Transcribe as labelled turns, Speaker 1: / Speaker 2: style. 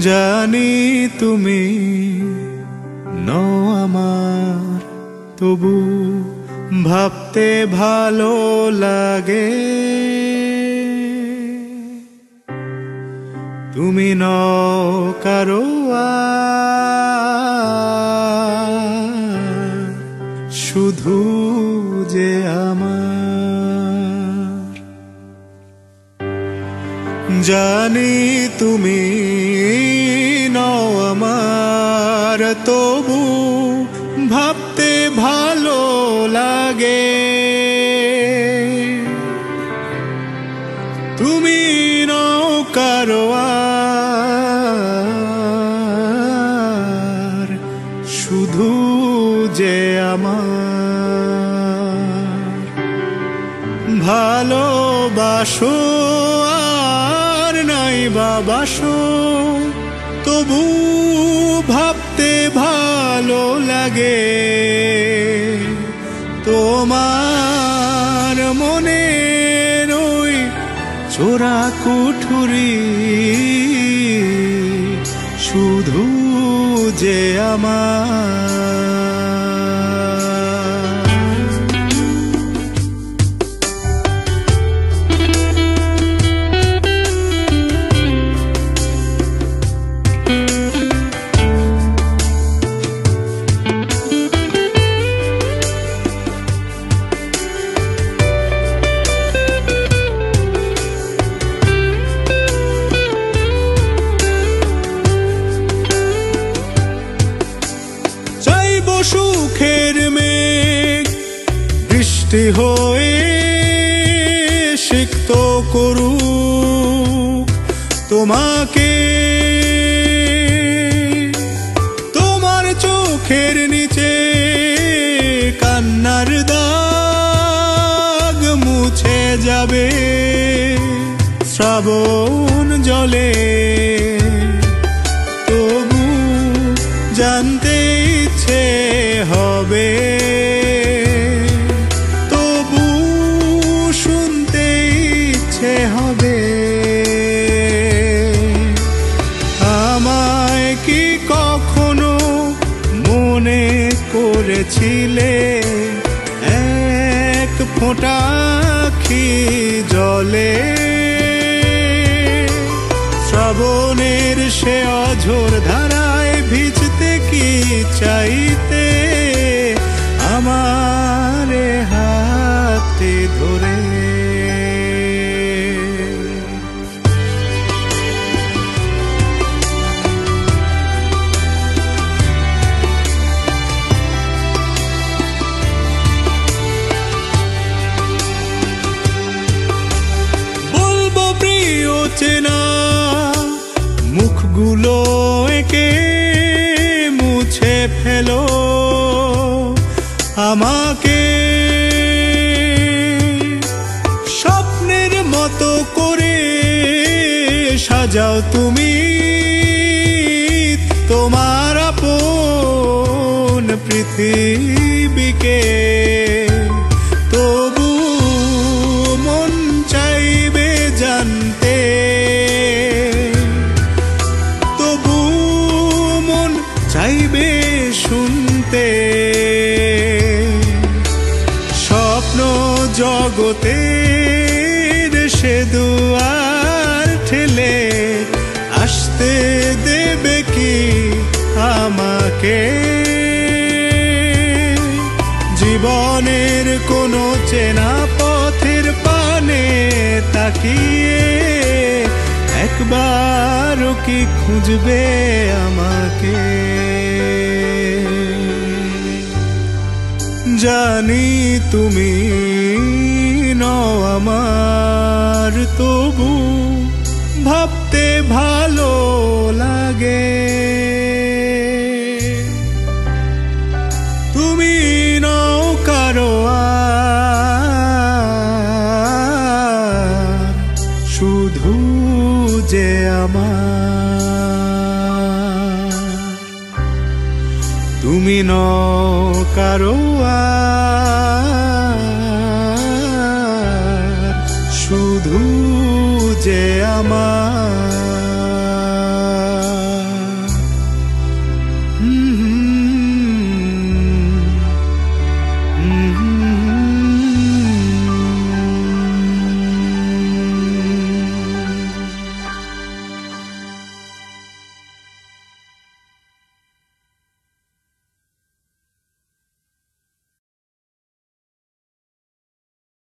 Speaker 1: জানি তুমি নও আমার তবু ভাবতে ভালো লাগে। তুমি ন কারও শুধু যে আমার জানি তুমি নও আমার, তবু ভাবতে ভালো লাগে। তুমি নও কারও শুধু যে আমার। ভালোবাসো নাই বাবাসো তবু ভাবতে ভালো লাগে। তোমার মনে ওই চোরা কুঠুরি শুধু যে আমার বৃষ্টি হয়ে সিক্ত করুক তোমাকে তোমার চোখের নিচে কান্নার দাগ মুছে যাবে। শ্রাবণ জলে তবু জানতে ইচ্ছে হবে। করেছিলে এক ফোঁটা আখি জলে। শ্রাবণের সে অঝোর ধারায় ভিজতে কি চাইতে? চেনা মুখগুলো একে মুছে ফেলো। আমাকে স্বপ্নের মতো করে সাজাও তুমি। তোমার আপন পৃথিবীকে। চাইবে শুনতে। স্বপ্ন জগতের সে দুয়ার ঠেলে আসতে দেবে কি আমাকে? জীবনের কোনো চেনা পথের পানে তাকিয়ে একবারও কি খুঁজবে আমাকে? জানি তুমি নও আমার তবু ভাবতে ভালো লাগে। যে আমার। তুমি ন কারও শুধু যে আমার।